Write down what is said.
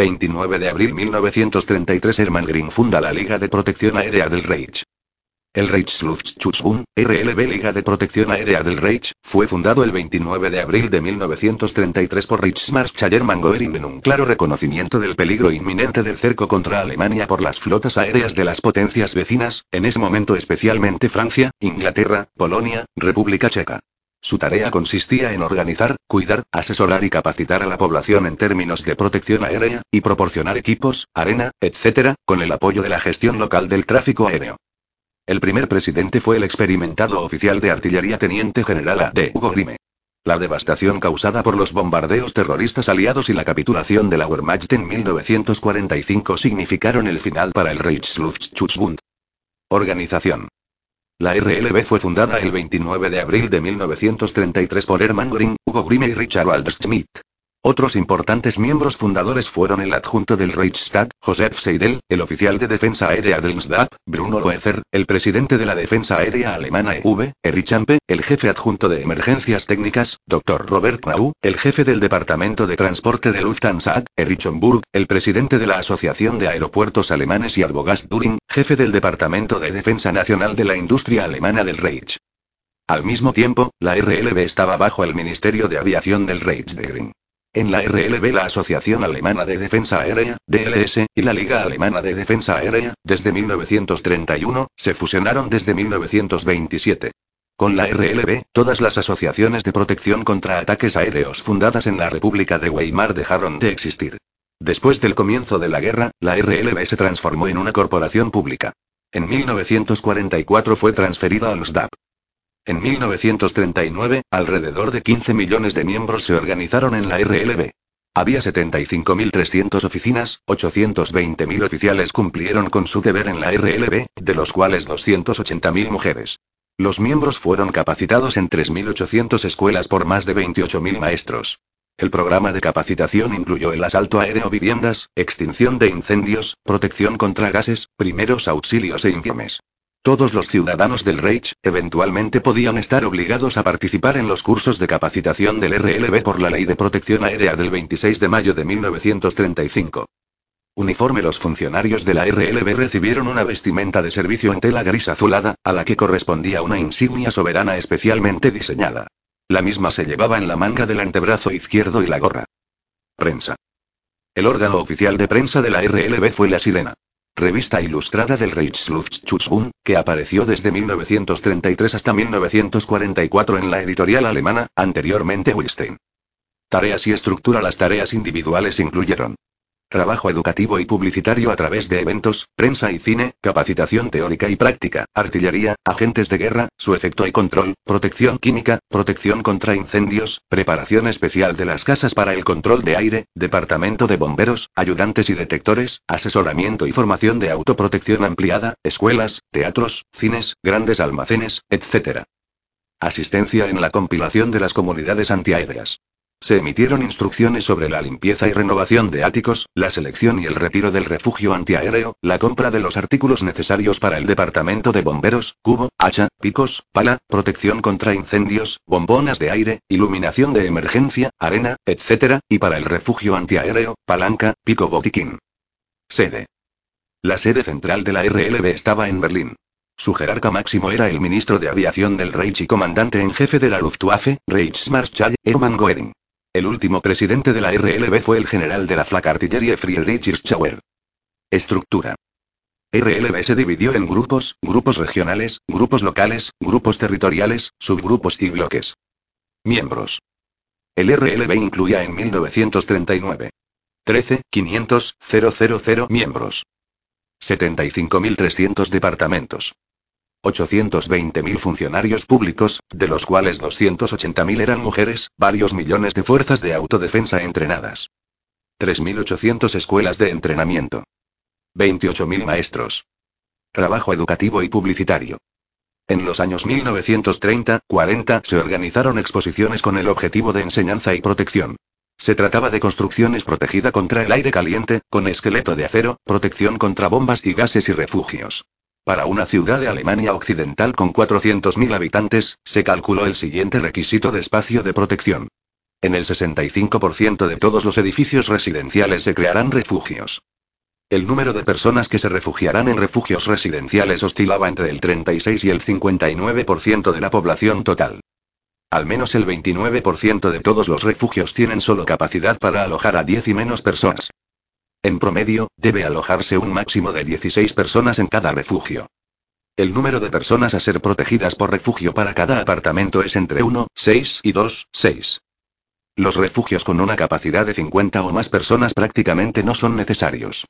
29 de abril 1933 Hermann Green funda la Liga de Protección Aérea del Reich. El Reichsluftschutz-Bund, RLB Liga de Protección Aérea del Reich, fue fundado el 29 de abril de 1933 por Reichsmarschall Hermann Göring en un claro reconocimiento del peligro inminente del cerco contra Alemania por las flotas aéreas de las potencias vecinas, en ese momento especialmente Francia, Inglaterra, Polonia, República Checa. Su tarea consistía en organizar, cuidar, asesorar y capacitar a la población en términos de protección aérea, y proporcionar equipos, arena, etc., con el apoyo de la gestión local del tráfico aéreo. El primer presidente fue el experimentado oficial de artillería teniente general A.D. Hugo Grime. La devastación causada por los bombardeos terroristas aliados y la capitulación de la Wehrmacht en 1945 significaron el final para el Reichsluftschutz-Bund. Organización. La RLB fue fundada el 29 de abril de 1933 por Hermann Göring, Hugo Grime y Richard Waldschmidt. Otros importantes miembros fundadores fueron el adjunto del Reichstag, Joseph Seidel, el oficial de defensa aérea del NSDAP, Bruno Loefer, el presidente de la defensa aérea alemana EV, Erich Champe, el jefe adjunto de emergencias técnicas, Dr. Robert Nau, el jefe del departamento de transporte de Lufthansa, Erich Homburg, el presidente de la Asociación de Aeropuertos Alemanes y Arbogast During, jefe del departamento de defensa nacional de la industria alemana del Reich. Al mismo tiempo, la RLB estaba bajo el Ministerio de Aviación del Reichsdegring. En la RLB la Asociación Alemana de Defensa Aérea, DLS, y la Liga Alemana de Defensa Aérea, desde 1931, se fusionaron desde 1927. Con la RLB, todas las asociaciones de protección contra ataques aéreos fundadas en la República de Weimar dejaron de existir. Después del comienzo de la guerra, la RLB se transformó en una corporación pública. En 1944 fue transferida al SDAP. En 1939, alrededor de 15 millones de miembros se organizaron en la RLB. Había 75.300 oficinas, 820.000 oficiales cumplieron con su deber en la RLB, de los cuales 280.000 mujeres. Los miembros fueron capacitados en 3.800 escuelas por más de 28.000 maestros. El programa de capacitación incluyó el asalto aéreo viviendas, extinción de incendios, protección contra gases, primeros auxilios e informes. Todos los ciudadanos del Reich, eventualmente podían estar obligados a participar en los cursos de capacitación del RLB por la Ley de Protección Aérea del 26 de mayo de 1935. Uniforme Los funcionarios de la RLB recibieron una vestimenta de servicio en tela gris azulada, a la que correspondía una insignia soberana especialmente diseñada. La misma se llevaba en la manga del antebrazo izquierdo y la gorra. Prensa. El órgano oficial de prensa de la RLB fue La Sirena revista ilustrada del Reichsluftschutz-Bund, que apareció desde 1933 hasta 1944 en la editorial alemana, anteriormente Wilstein. Tareas y estructura Las tareas individuales incluyeron Trabajo educativo y publicitario a través de eventos, prensa y cine, capacitación teórica y práctica, artillería, agentes de guerra, su efecto y control, protección química, protección contra incendios, preparación especial de las casas para el control de aire, departamento de bomberos, ayudantes y detectores, asesoramiento y formación de autoprotección ampliada, escuelas, teatros, cines, grandes almacenes, etc. Asistencia en la compilación de las comunidades antiaéreas. Se emitieron instrucciones sobre la limpieza y renovación de áticos, la selección y el retiro del refugio antiaéreo, la compra de los artículos necesarios para el departamento de bomberos, cubo, hacha, picos, pala, protección contra incendios, bombonas de aire, iluminación de emergencia, arena, etc., y para el refugio antiaéreo, palanca, pico botiquín. Sede. La sede central de la RLB estaba en Berlín. Su jerarca máximo era el ministro de Aviación del Reich y comandante en jefe de la Luftwaffe, Reichsmarschall, Hermann Göring. El último presidente de la RLB fue el general de la Flakartillerie Friedrich Hirschauer. Estructura. RLB se dividió en grupos, grupos regionales, grupos locales, grupos territoriales, subgrupos y bloques. Miembros. El RLB incluía en 1939 13, 500, 000 miembros. 75.300 departamentos. 820.000 funcionarios públicos, de los cuales 280.000 eran mujeres, varios millones de fuerzas de autodefensa entrenadas. 3.800 escuelas de entrenamiento. 28.000 maestros. Trabajo educativo y publicitario. En los años 1930-40 se organizaron exposiciones con el objetivo de enseñanza y protección. Se trataba de construcciones protegida contra el aire caliente, con esqueleto de acero, protección contra bombas y gases y refugios. Para una ciudad de Alemania Occidental con 400.000 habitantes, se calculó el siguiente requisito de espacio de protección. En el 65% de todos los edificios residenciales se crearán refugios. El número de personas que se refugiarán en refugios residenciales oscilaba entre el 36 y el 59% de la población total. Al menos el 29% de todos los refugios tienen solo capacidad para alojar a 10 y menos personas. En promedio, debe alojarse un máximo de 16 personas en cada refugio. El número de personas a ser protegidas por refugio para cada apartamento es entre 1, 6 y 2, 6. Los refugios con una capacidad de 50 o más personas prácticamente no son necesarios.